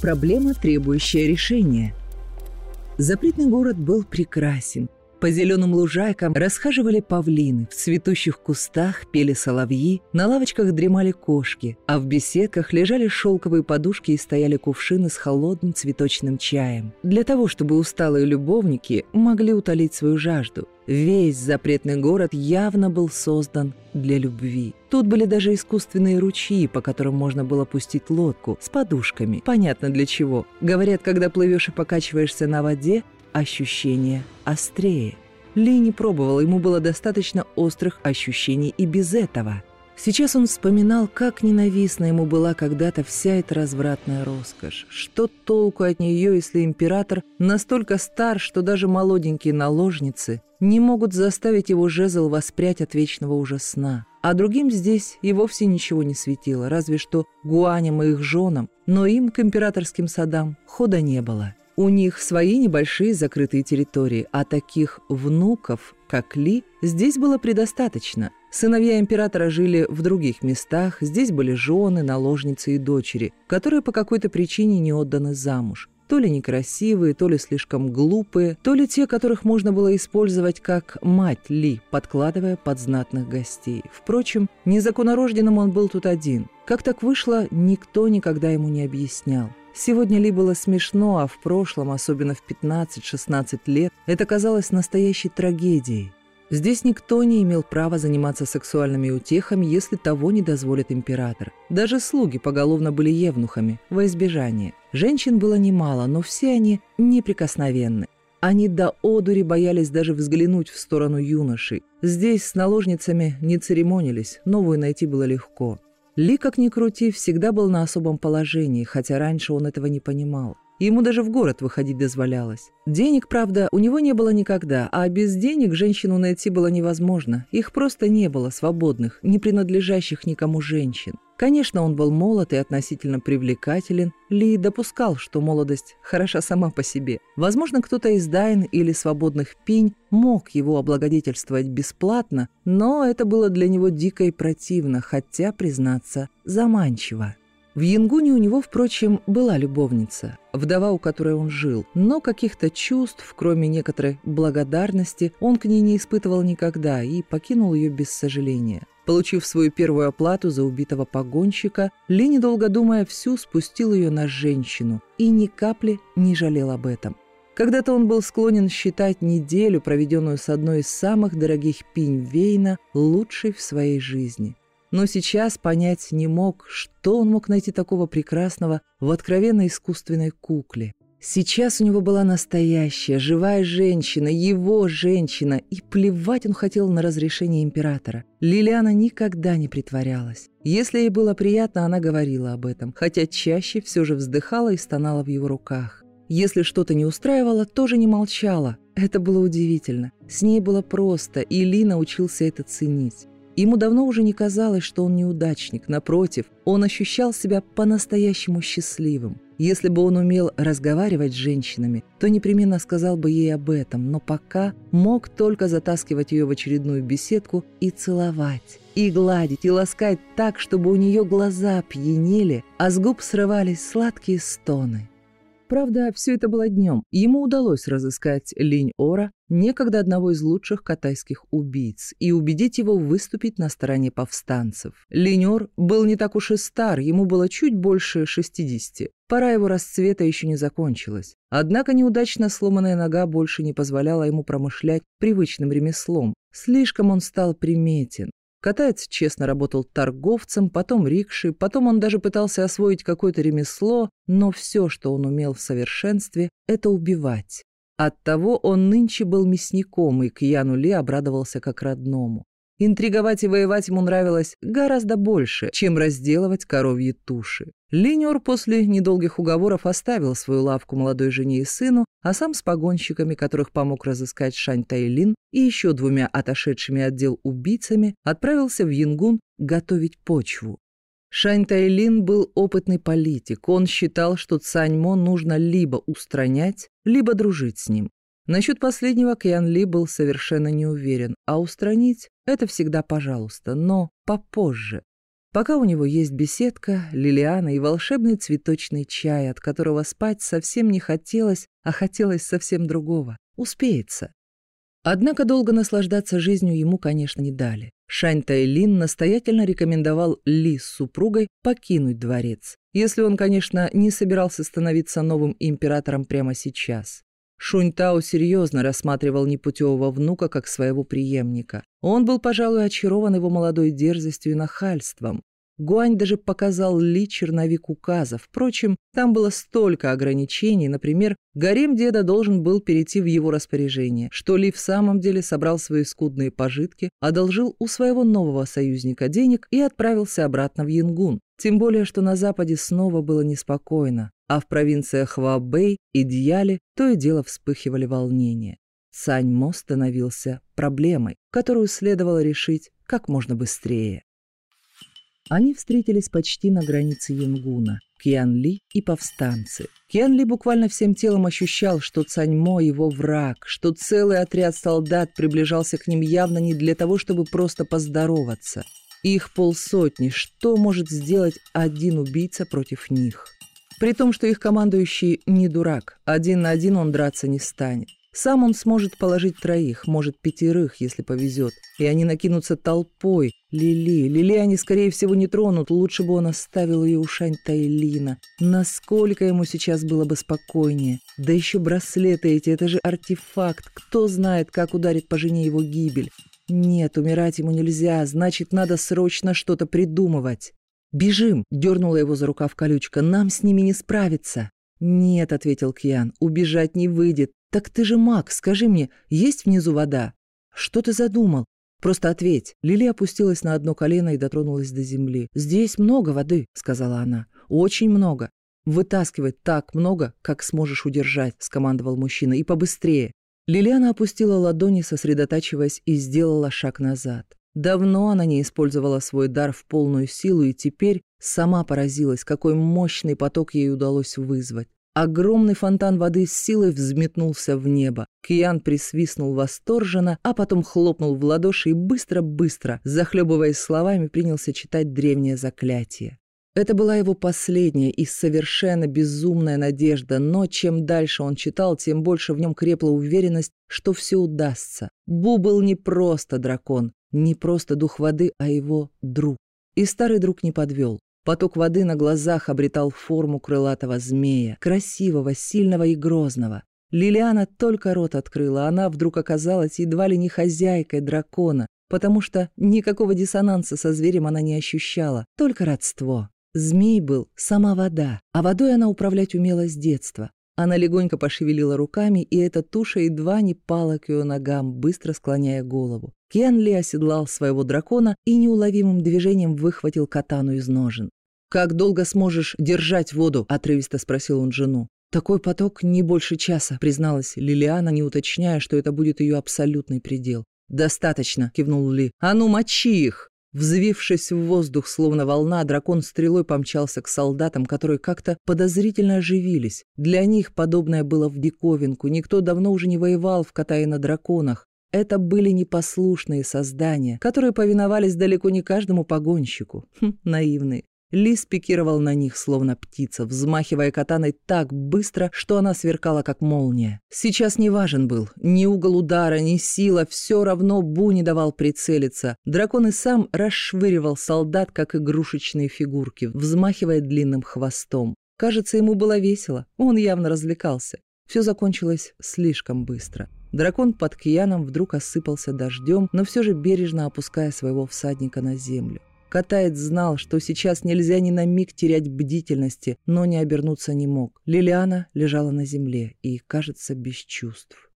Проблема, требующая решения. Запретный город был прекрасен. По зеленым лужайкам расхаживали павлины, в цветущих кустах пели соловьи, на лавочках дремали кошки, а в беседках лежали шелковые подушки и стояли кувшины с холодным цветочным чаем. Для того, чтобы усталые любовники могли утолить свою жажду. Весь запретный город явно был создан для любви. Тут были даже искусственные ручьи, по которым можно было пустить лодку с подушками. Понятно для чего. Говорят, когда плывешь и покачиваешься на воде, ощущение острее. Ли не пробовал, ему было достаточно острых ощущений и без этого. Сейчас он вспоминал, как ненавистна ему была когда-то вся эта развратная роскошь. Что толку от нее, если император настолько стар, что даже молоденькие наложницы не могут заставить его жезл воспрять от вечного уже сна. А другим здесь и вовсе ничего не светило, разве что гуаням и их женам, но им к императорским садам хода не было. У них свои небольшие закрытые территории, а таких внуков, как Ли, здесь было предостаточно. Сыновья императора жили в других местах, здесь были жены, наложницы и дочери, которые по какой-то причине не отданы замуж. То ли некрасивые, то ли слишком глупые, то ли те, которых можно было использовать как мать Ли, подкладывая под знатных гостей. Впрочем, незаконнорожденным он был тут один. Как так вышло, никто никогда ему не объяснял. Сегодня Ли было смешно, а в прошлом, особенно в 15-16 лет, это казалось настоящей трагедией. Здесь никто не имел права заниматься сексуальными утехами, если того не дозволит император. Даже слуги поголовно были евнухами, во избежание. Женщин было немало, но все они неприкосновенны. Они до одури боялись даже взглянуть в сторону юношей. Здесь с наложницами не церемонились, новую найти было легко. Ли, как ни крути, всегда был на особом положении, хотя раньше он этого не понимал. Ему даже в город выходить дозволялось. Денег, правда, у него не было никогда, а без денег женщину найти было невозможно. Их просто не было свободных, не принадлежащих никому женщин. Конечно, он был молод и относительно привлекателен. Ли допускал, что молодость хороша сама по себе. Возможно, кто-то из Дайн или свободных пинь мог его облагодетельствовать бесплатно, но это было для него дико и противно, хотя, признаться, заманчиво. В Янгуне у него, впрочем, была любовница, вдова, у которой он жил, но каких-то чувств, кроме некоторой благодарности, он к ней не испытывал никогда и покинул ее без сожаления. Получив свою первую оплату за убитого погонщика, Ли, недолго думая, всю спустил ее на женщину и ни капли не жалел об этом. Когда-то он был склонен считать неделю, проведенную с одной из самых дорогих пинь Вейна, лучшей в своей жизни но сейчас понять не мог, что он мог найти такого прекрасного в откровенно искусственной кукле. Сейчас у него была настоящая, живая женщина, его женщина, и плевать он хотел на разрешение императора. Лилиана никогда не притворялась. Если ей было приятно, она говорила об этом, хотя чаще все же вздыхала и стонала в его руках. Если что-то не устраивало, тоже не молчала. Это было удивительно. С ней было просто, и Ли научился это ценить. Ему давно уже не казалось, что он неудачник. Напротив, он ощущал себя по-настоящему счастливым. Если бы он умел разговаривать с женщинами, то непременно сказал бы ей об этом, но пока мог только затаскивать ее в очередную беседку и целовать, и гладить, и ласкать так, чтобы у нее глаза пьянели, а с губ срывались сладкие стоны. Правда, все это было днем. Ему удалось разыскать Линь Ора, некогда одного из лучших катайских убийц, и убедить его выступить на стороне повстанцев. Линь Ор был не так уж и стар, ему было чуть больше 60. Пора его расцвета еще не закончилась. Однако неудачно сломанная нога больше не позволяла ему промышлять привычным ремеслом. Слишком он стал приметен. Катаец честно работал торговцем, потом рикшей, потом он даже пытался освоить какое-то ремесло, но все, что он умел в совершенстве, это убивать. Оттого он нынче был мясником, и к Яну Ли обрадовался как родному. Интриговать и воевать ему нравилось гораздо больше, чем разделывать коровьи туши. Линер после недолгих уговоров оставил свою лавку молодой жене и сыну, а сам с погонщиками, которых помог разыскать Шань Тайлин, и еще двумя отошедшими отдел убийцами, отправился в Янгун готовить почву. Шань Тайлин был опытный политик. Он считал, что Цаньмо нужно либо устранять, либо дружить с ним. Насчет последнего Кьян Ли был совершенно не уверен, а устранить — это всегда пожалуйста, но попозже. Пока у него есть беседка, лилиана и волшебный цветочный чай, от которого спать совсем не хотелось, а хотелось совсем другого. Успеется. Однако долго наслаждаться жизнью ему, конечно, не дали. Шань Тайлин настоятельно рекомендовал Ли с супругой покинуть дворец, если он, конечно, не собирался становиться новым императором прямо сейчас. Шунь Тао серьезно рассматривал непутевого внука как своего преемника. Он был, пожалуй, очарован его молодой дерзостью и нахальством. Гуань даже показал Ли черновик указа. Впрочем, там было столько ограничений, например, гарем деда должен был перейти в его распоряжение, что Ли в самом деле собрал свои скудные пожитки, одолжил у своего нового союзника денег и отправился обратно в Янгун. Тем более, что на западе снова было неспокойно, а в провинциях Хуабэй и Дьяле то и дело вспыхивали волнения. Саньмо становился проблемой, которую следовало решить как можно быстрее. Они встретились почти на границе Янгуна. Кьян Ли и повстанцы. Кьян Ли буквально всем телом ощущал, что Цаньмо его враг, что целый отряд солдат приближался к ним явно не для того, чтобы просто поздороваться. Их полсотни, что может сделать один убийца против них? При том, что их командующий не дурак, один на один он драться не станет. Сам он сможет положить троих, может, пятерых, если повезет. И они накинутся толпой. Лили, Лили они, скорее всего, не тронут. Лучше бы он оставил ее у Шань Тайлина. Насколько ему сейчас было бы спокойнее. Да еще браслеты эти, это же артефакт. Кто знает, как ударит по жене его гибель. Нет, умирать ему нельзя, значит, надо срочно что-то придумывать. «Бежим!» — дернула его за рукав колючка. «Нам с ними не справиться!» «Нет», — ответил Кьян, — «убежать не выйдет. «Так ты же маг, скажи мне, есть внизу вода?» «Что ты задумал?» «Просто ответь». Лили опустилась на одно колено и дотронулась до земли. «Здесь много воды», — сказала она. «Очень много. Вытаскивай так много, как сможешь удержать», — скомандовал мужчина. «И побыстрее». Лилиана опустила ладони, сосредотачиваясь, и сделала шаг назад. Давно она не использовала свой дар в полную силу и теперь сама поразилась, какой мощный поток ей удалось вызвать. Огромный фонтан воды с силой взметнулся в небо. Киян присвистнул восторженно, а потом хлопнул в ладоши и быстро-быстро, захлебываясь словами, принялся читать древнее заклятие. Это была его последняя и совершенно безумная надежда, но чем дальше он читал, тем больше в нем крепла уверенность, что все удастся. Бу был не просто дракон, не просто дух воды, а его друг. И старый друг не подвел. Поток воды на глазах обретал форму крылатого змея, красивого, сильного и грозного. Лилиана только рот открыла, она вдруг оказалась едва ли не хозяйкой дракона, потому что никакого диссонанса со зверем она не ощущала, только родство. Змей был сама вода, а водой она управлять умела с детства. Она легонько пошевелила руками, и эта туша едва не пала к ее ногам, быстро склоняя голову. Кен Ли оседлал своего дракона и неуловимым движением выхватил катану из ножен. «Как долго сможешь держать воду?» – отрывисто спросил он жену. «Такой поток не больше часа», – призналась Лилиана, не уточняя, что это будет ее абсолютный предел. «Достаточно», – кивнул Ли. «А ну, мочи их!» Взвившись в воздух, словно волна, дракон стрелой помчался к солдатам, которые как-то подозрительно оживились. Для них подобное было в диковинку. Никто давно уже не воевал в Катае на драконах. Это были непослушные создания, которые повиновались далеко не каждому погонщику. Хм, наивные. Лис пикировал на них, словно птица, взмахивая катаной так быстро, что она сверкала, как молния. Сейчас не важен был ни угол удара, ни сила, все равно Бу не давал прицелиться. Дракон и сам расшвыривал солдат, как игрушечные фигурки, взмахивая длинным хвостом. Кажется, ему было весело, он явно развлекался. Все закончилось слишком быстро. Дракон под кияном вдруг осыпался дождем, но все же бережно опуская своего всадника на землю. Катаец знал, что сейчас нельзя ни на миг терять бдительности, но не обернуться не мог. Лилиана лежала на земле и, кажется, без чувств.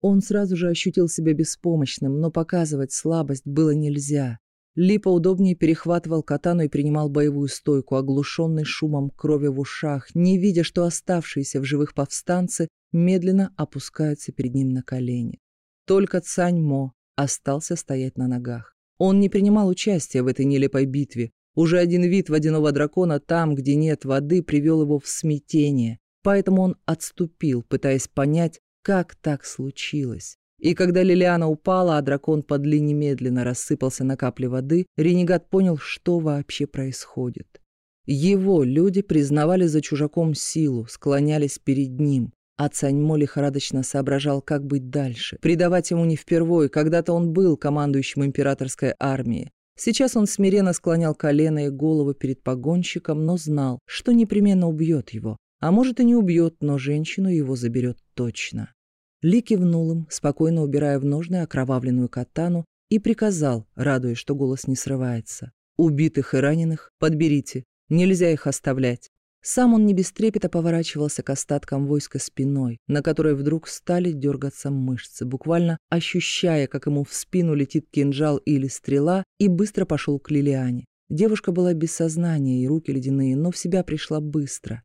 Он сразу же ощутил себя беспомощным, но показывать слабость было нельзя. Ли поудобнее перехватывал катану и принимал боевую стойку, оглушенный шумом крови в ушах, не видя, что оставшиеся в живых повстанцы медленно опускаются перед ним на колени. Только Цань Мо остался стоять на ногах. Он не принимал участия в этой нелепой битве. Уже один вид водяного дракона там, где нет воды, привел его в смятение. Поэтому он отступил, пытаясь понять, как так случилось. И когда Лилиана упала, а дракон под ли немедленно рассыпался на капли воды, ренегат понял, что вообще происходит. Его люди признавали за чужаком силу, склонялись перед ним. А Цаньмо лихорадочно соображал, как быть дальше. Предавать ему не впервой, когда-то он был командующим императорской армией. Сейчас он смиренно склонял колено и голову перед погонщиком, но знал, что непременно убьет его. А может и не убьет, но женщину его заберет точно. Ли кивнул им, спокойно убирая в ножны окровавленную катану, и приказал, радуясь, что голос не срывается. «Убитых и раненых подберите, нельзя их оставлять. Сам он не без трепета поворачивался к остаткам войска спиной, на которой вдруг стали дергаться мышцы, буквально ощущая, как ему в спину летит кинжал или стрела, и быстро пошел к Лилиане. Девушка была без сознания и руки ледяные, но в себя пришла быстро.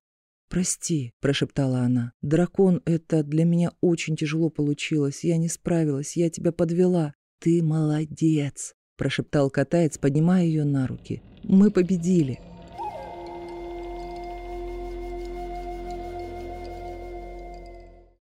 «Прости», — прошептала она, — «дракон, это для меня очень тяжело получилось, я не справилась, я тебя подвела». «Ты молодец», — прошептал катаец, поднимая ее на руки. «Мы победили».